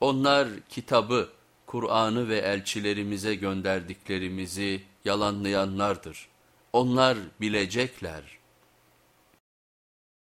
Onlar kitabı, Kur'an'ı ve elçilerimize gönderdiklerimizi yalanlayanlardır. Onlar bilecekler.